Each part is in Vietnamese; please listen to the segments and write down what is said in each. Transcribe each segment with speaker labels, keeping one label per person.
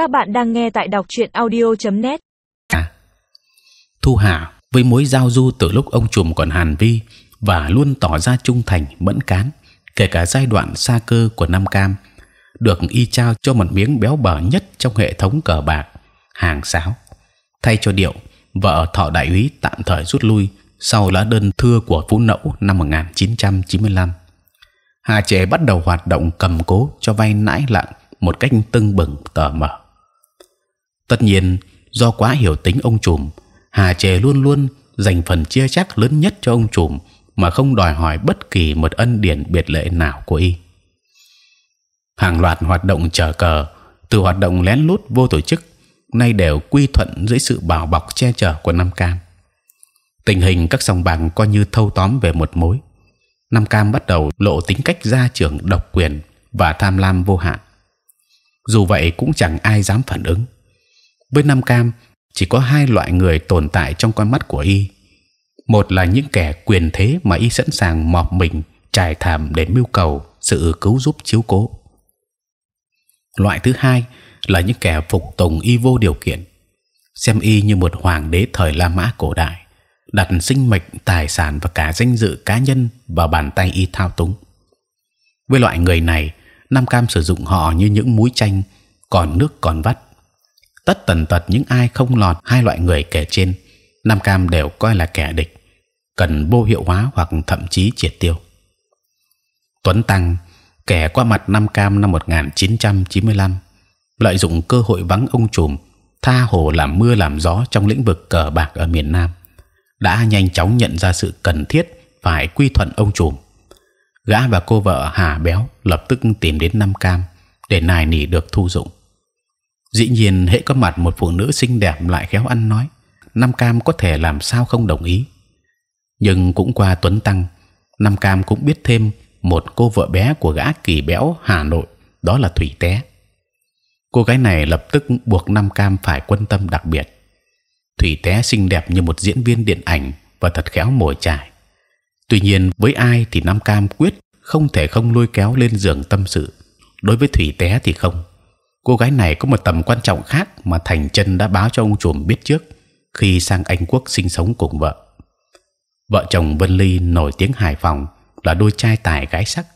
Speaker 1: Các bạn đang nghe tại đọc truyện audio.net.
Speaker 2: À, Thu Hà với mối giao du từ lúc ông trùm còn hàn vi và luôn tỏ ra trung thành mẫn cán, kể cả giai đoạn xa cơ của Nam Cam, được y trao cho một miếng béo bở nhất trong hệ thống cờ bạc hàng sáo. Thay cho điệu, vợ thọ đại úy tạm thời rút lui sau lá đơn thưa của phú nẫu năm 1995. Hà trẻ bắt đầu hoạt động cầm cố cho vay nãi lặng một cách tưng bừng tờ mò Tất nhiên, do quá hiểu tính ông trùm, Hà Trề luôn luôn dành phần chia chắc lớn nhất cho ông trùm mà không đòi hỏi bất kỳ một ân điển biệt lệ nào của y. Hàng loạt hoạt động chờ cờ, từ hoạt động lén lút vô tổ chức, nay đều quy thuận dưới sự bảo bọc che chở của Nam Cam. Tình hình các sòng bạc coi như thâu tóm về một mối. Nam Cam bắt đầu lộ tính cách gia trưởng độc quyền và tham lam vô hạn. Dù vậy cũng chẳng ai dám phản ứng. Với Nam Cam chỉ có hai loại người tồn tại trong con mắt của y. Một là những kẻ quyền thế mà y sẵn sàng mọp mình trải thảm để mưu cầu sự cứu giúp chiếu cố. Loại thứ hai là những kẻ phục tùng y vô điều kiện, xem y như một hoàng đế thời La Mã cổ đại, đặt sinh mệnh, tài sản và cả danh dự cá nhân vào bàn tay y thao túng. Với loại người này, Nam Cam sử dụng họ như những mũi chanh, còn nước còn vắt. Tất tần tật những ai không lọt hai loại người kể trên, Nam Cam đều coi là kẻ địch, cần vô hiệu hóa hoặc thậm chí triệt tiêu. Tuấn Tăng, kẻ qua mặt Nam Cam năm 1995, lợi dụng cơ hội vắng ông trùm, tha hồ làm mưa làm gió trong lĩnh vực cờ bạc ở miền Nam, đã nhanh chóng nhận ra sự cần thiết phải quy thuận ông trùm gã và cô vợ Hà béo lập tức tìm đến Nam Cam để nài nỉ được thu dụng. Dĩ nhiên, hệ có mặt một phụ nữ xinh đẹp lại khéo ăn nói, Nam Cam có thể làm sao không đồng ý. Nhưng cũng qua Tuấn Tăng, Nam Cam cũng biết thêm một cô vợ bé của gã kỳ béo Hà Nội, đó là Thủy Té. Cô gái này lập tức buộc Nam Cam phải quan tâm đặc biệt. Thủy Té xinh đẹp như một diễn viên điện ảnh và thật khéo mồi trải. tuy nhiên với ai thì nam cam quyết không thể không lôi kéo lên giường tâm sự đối với thủy té thì không cô gái này có một tầm quan trọng khác mà thành chân đã báo cho ông trùm biết trước khi sang anh quốc sinh sống cùng vợ vợ chồng vân ly nổi tiếng hải phòng là đôi trai tài gái sắc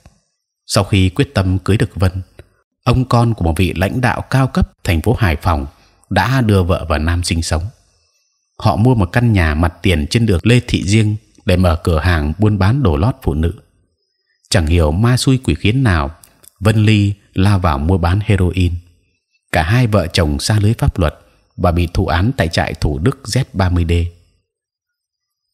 Speaker 2: sau khi quyết tâm cưới được vân ông con của một vị lãnh đạo cao cấp thành phố hải phòng đã đưa vợ và nam sinh sống họ mua một căn nhà mặt tiền trên đường lê thị diêng để mở cửa hàng buôn bán đồ lót phụ nữ. Chẳng hiểu ma xui quỷ khiến nào, Vân Ly lao vào mua bán heroin. Cả hai vợ chồng xa lưới pháp luật và bị thụ án tại trại Thủ Đức Z30D.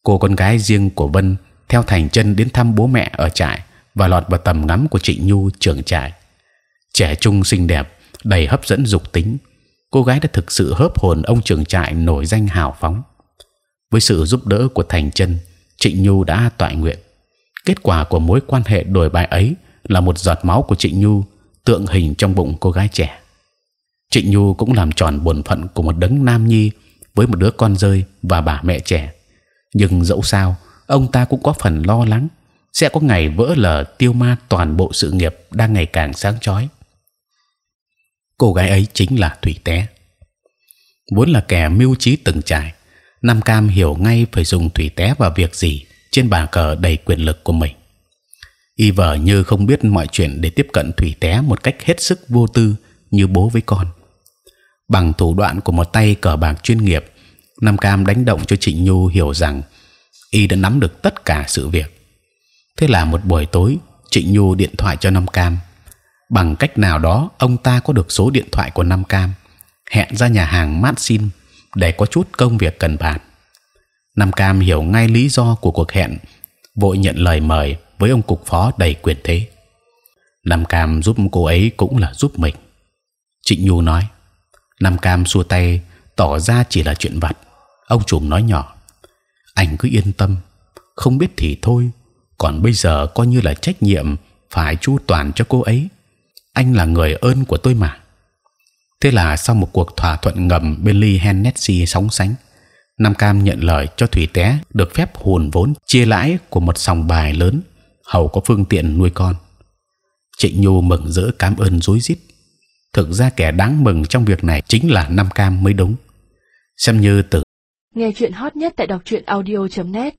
Speaker 2: Cô con gái riêng của Vân theo Thành chân đến thăm bố mẹ ở trại và lọt vào tầm ngắm của Trịnh Nhu trưởng trại. Trẻ trung xinh đẹp, đầy hấp dẫn dục tính, cô gái đã thực sự hớp hồn ông trưởng trại nổi danh hào phóng. Với sự giúp đỡ của Thành chân, Trịnh Nhu đã toại nguyện. Kết quả của mối quan hệ đổi bại ấy là một giọt máu của Trịnh Nhu tượng hình trong bụng cô gái trẻ. Trịnh Nhu cũng làm tròn bổn phận của một đấng nam nhi với một đứa con rơi và bà mẹ trẻ. Nhưng dẫu sao, ông ta cũng có phần lo lắng sẽ có ngày vỡ lở tiêu ma toàn bộ sự nghiệp đang ngày càng sáng chói. Cô gái ấy chính là Thủy Té, vốn là kẻ mưu trí từng trải, Nam Cam hiểu ngay phải dùng thủy té vào việc gì trên bàn cờ đầy quyền lực của mình. Y vợ như không biết mọi chuyện để tiếp cận thủy té một cách hết sức vô tư như bố với con. Bằng thủ đoạn của một tay cờ bạc chuyên nghiệp, Nam Cam đánh động cho Trịnh Nhu hiểu rằng y đã nắm được tất cả sự việc. Thế là một buổi tối, Trịnh Nhu điện thoại cho Nam Cam. Bằng cách nào đó, ông ta có được số điện thoại của Nam Cam, hẹn ra nhà hàng Mát Xin để có chút công việc cần bàn. Nam Cam hiểu ngay lý do của cuộc hẹn, vội nhận lời mời với ông cục phó đầy quyền thế. Nam Cam giúp cô ấy cũng là giúp mình. Trịnh Nhu nói. Nam Cam xua tay, tỏ ra chỉ là chuyện vặt. Ông chủ nói nhỏ: anh cứ yên tâm, không biết thì thôi. Còn bây giờ coi như là trách nhiệm phải chu toàn cho cô ấy. Anh là người ơn của tôi mà thế là sau một cuộc thỏa thuận ngầm bên Hennessy sóng sánh Nam Cam nhận lời cho Thủy Té được phép hùn vốn chia lãi của một sòng bài lớn, hầu có phương tiện nuôi con. Trịnh Nhu mừng rỡ cảm ơn rối rít thực ra kẻ đáng mừng trong việc này chính là Nam Cam mới đúng. Xem như từ
Speaker 3: Nghe chuyện hot nhất tại đọc truyện audio.net